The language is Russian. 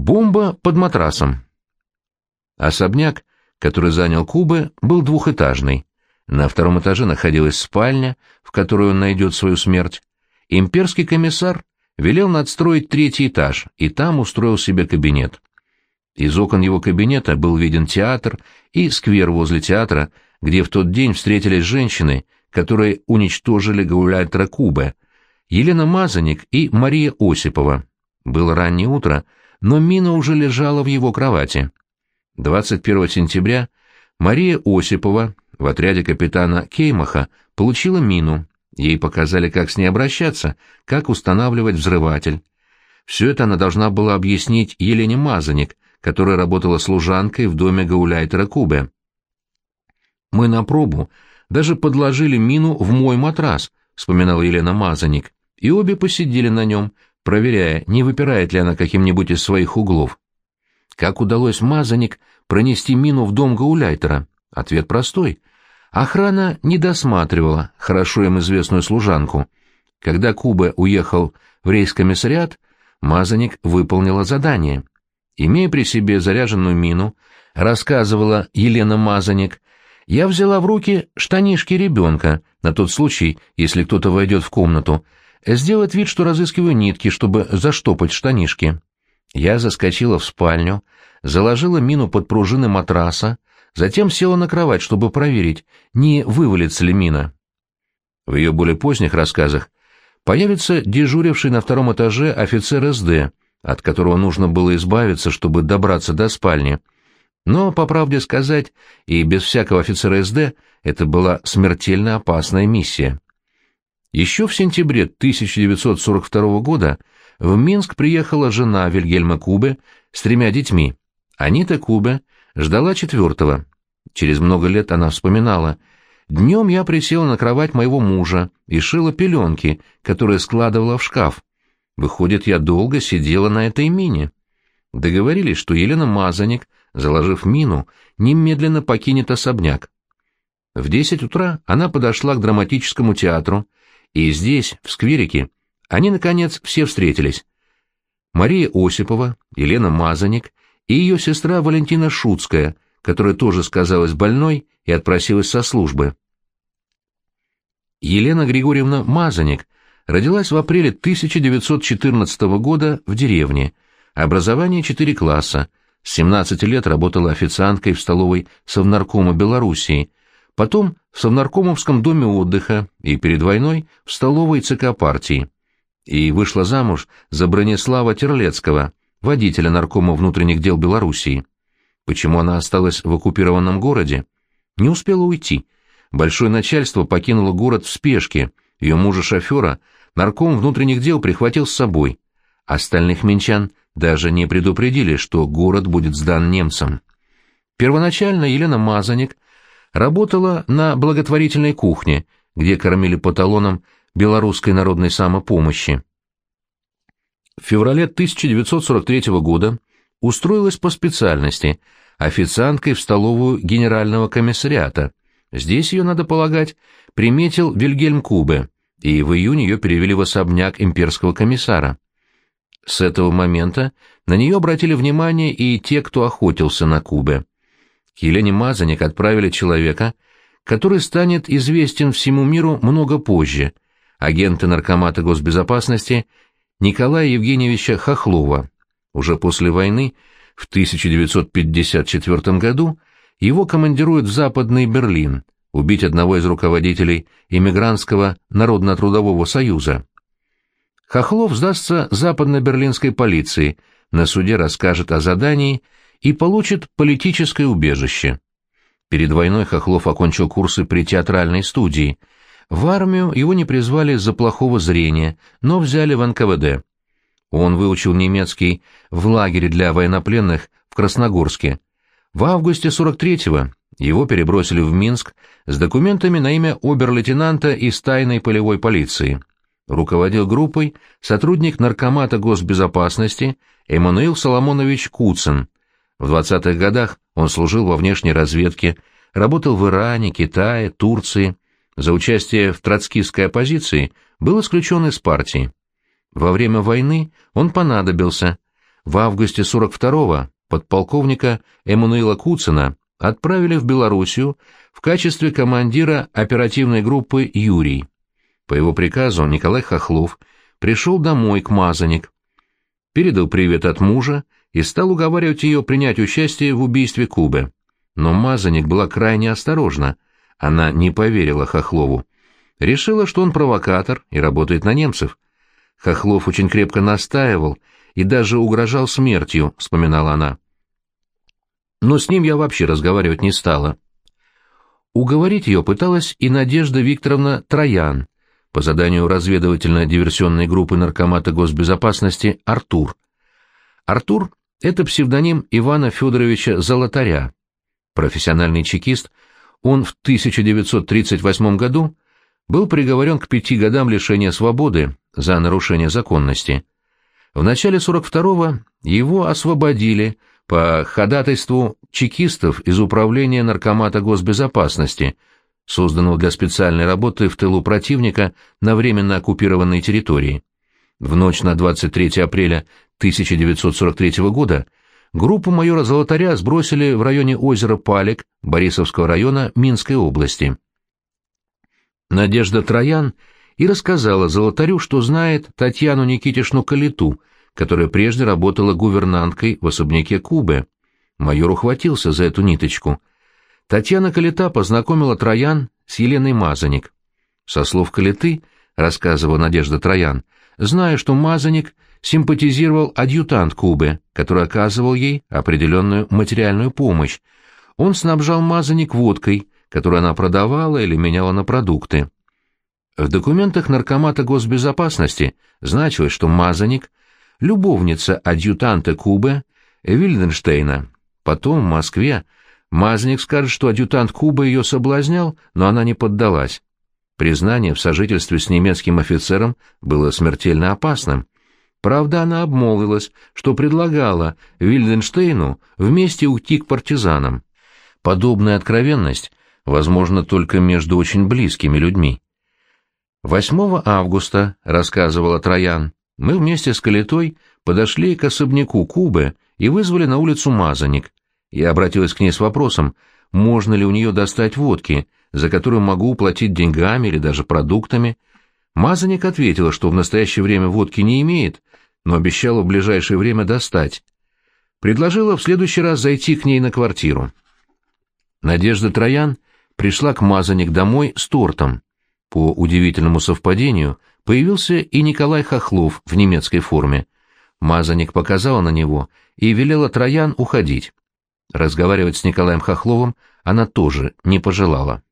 Бомба под матрасом. Особняк, который занял Кубы, был двухэтажный. На втором этаже находилась спальня, в которой он найдет свою смерть. Имперский комиссар велел надстроить третий этаж, и там устроил себе кабинет. Из окон его кабинета был виден театр и сквер возле театра, где в тот день встретились женщины, которые уничтожили Гауляйтера Кубе, Елена Мазаник и Мария Осипова. Было раннее утро, но Мина уже лежала в его кровати. 21 сентября Мария Осипова в отряде капитана Кеймаха получила мину. Ей показали, как с ней обращаться, как устанавливать взрыватель. Все это она должна была объяснить Елене Мазаник, которая работала служанкой в доме Гауляйтера Кубе. «Мы на пробу даже подложили мину в мой матрас», — вспоминала Елена Мазаник, и обе посидели на нем, проверяя, не выпирает ли она каким-нибудь из своих углов. Как удалось Мазаник пронести мину в дом Гауляйтера? Ответ простой. Охрана не досматривала хорошо им известную служанку. Когда Куба уехал в рейскомиссариат, Мазаник выполнила задание. Имея при себе заряженную мину, рассказывала Елена Мазаник, я взяла в руки штанишки ребенка, на тот случай, если кто-то войдет в комнату, сделать вид, что разыскиваю нитки, чтобы заштопать штанишки. Я заскочила в спальню, заложила мину под пружины матраса, затем села на кровать, чтобы проверить, не вывалится ли мина. В ее более поздних рассказах появится дежуривший на втором этаже офицер СД, от которого нужно было избавиться, чтобы добраться до спальни. Но, по правде сказать, и без всякого офицера СД это была смертельно опасная миссия. Еще в сентябре 1942 года в Минск приехала жена Вильгельма Кубе с тремя детьми. Анита Кубе ждала четвертого. Через много лет она вспоминала. «Днем я присела на кровать моего мужа и шила пеленки, которые складывала в шкаф. Выходит, я долго сидела на этой мине». Договорились, что Елена Мазаник, заложив мину, немедленно покинет особняк. В десять утра она подошла к драматическому театру, и здесь, в скверике, они, наконец, все встретились. Мария Осипова, Елена Мазаник и ее сестра Валентина Шуцкая, которая тоже сказалась больной и отпросилась со службы. Елена Григорьевна Мазаник родилась в апреле 1914 года в деревне, образование 4 класса, с 17 лет работала официанткой в столовой Совнаркома Белоруссии, потом в Совнаркомовском доме отдыха и перед войной в столовой ЦК партии. И вышла замуж за Бронислава Терлецкого, водителя наркома внутренних дел Белоруссии. Почему она осталась в оккупированном городе? Не успела уйти. Большое начальство покинуло город в спешке, ее мужа-шофера нарком внутренних дел прихватил с собой. Остальных минчан даже не предупредили, что город будет сдан немцам. Первоначально Елена Мазаник работала на благотворительной кухне, где кормили по талонам белорусской народной самопомощи. В феврале 1943 года устроилась по специальности официанткой в столовую генерального комиссариата. Здесь ее, надо полагать, приметил Вильгельм Кубе, и в июне ее перевели в особняк имперского комиссара. С этого момента на нее обратили внимание и те, кто охотился на Кубе. К Елене Мазаник отправили человека, который станет известен всему миру много позже, агента наркомата госбезопасности Николая Евгеньевича Хохлова. Уже после войны, в 1954 году, его командируют в Западный Берлин, убить одного из руководителей иммигрантского Народно-трудового союза. Хохлов сдастся западно-берлинской полиции, на суде расскажет о задании и получит политическое убежище. Перед войной Хохлов окончил курсы при театральной студии. В армию его не призвали из-за плохого зрения, но взяли в НКВД. Он выучил немецкий в лагере для военнопленных в Красногорске. В августе 43-го его перебросили в Минск с документами на имя обер-лейтенанта из тайной полевой полиции. Руководил группой сотрудник Наркомата госбезопасности Эммануил Соломонович Куцин. В 20-х годах он служил во внешней разведке, работал в Иране, Китае, Турции. За участие в троцкистской оппозиции был исключен из партии. Во время войны он понадобился. в августе 42-го подполковника Эммануила Куцина отправили в Белоруссию в качестве командира оперативной группы «Юрий». По его приказу Николай Хохлов пришел домой к Мазаник, передал привет от мужа и стал уговаривать ее принять участие в убийстве Кубы. Но Мазаник была крайне осторожна, она не поверила Хохлову. Решила, что он провокатор и работает на немцев. Хохлов очень крепко настаивал и даже угрожал смертью, вспоминала она. Но с ним я вообще разговаривать не стала. Уговорить ее пыталась и Надежда Викторовна Троян, по заданию разведывательно-диверсионной группы Наркомата госбезопасности «Артур». Артур — это псевдоним Ивана Федоровича Золотаря. Профессиональный чекист, он в 1938 году был приговорен к пяти годам лишения свободы за нарушение законности. В начале 42-го его освободили по ходатайству чекистов из Управления Наркомата госбезопасности, созданного для специальной работы в тылу противника на временно оккупированной территории. В ночь на 23 апреля 1943 года группу майора Золотаря сбросили в районе озера Палек Борисовского района Минской области. Надежда Троян и рассказала Золотарю, что знает Татьяну Никитишну Калиту, которая прежде работала гувернанткой в особняке Кубы. Майор ухватился за эту ниточку. Татьяна Калита познакомила Троян с Еленой Мазаник. Со слов Калиты, рассказывала Надежда Троян, зная, что Мазаник симпатизировал адъютант Кубы, который оказывал ей определенную материальную помощь. Он снабжал Мазаник водкой, которую она продавала или меняла на продукты. В документах Наркомата госбезопасности значилось, что Мазаник — любовница адъютанта Кубы Вильденштейна. Потом в Москве Мазаник скажет, что адъютант Кубы ее соблазнял, но она не поддалась. Признание в сожительстве с немецким офицером было смертельно опасным. Правда, она обмолвилась, что предлагала Вильденштейну вместе уйти к партизанам. Подобная откровенность возможно только между очень близкими людьми. 8 августа, рассказывала Троян, мы вместе с Калитой подошли к особняку Кубы и вызвали на улицу Мазаник. Я обратилась к ней с вопросом, можно ли у нее достать водки, за которую могу уплатить деньгами или даже продуктами. Мазаник ответила, что в настоящее время водки не имеет, но обещала в ближайшее время достать. Предложила в следующий раз зайти к ней на квартиру. Надежда Троян пришла к Мазаник домой с тортом. По удивительному совпадению появился и Николай Хохлов в немецкой форме. Мазаник показала на него и велела Троян уходить. Разговаривать с Николаем Хохловым она тоже не пожелала.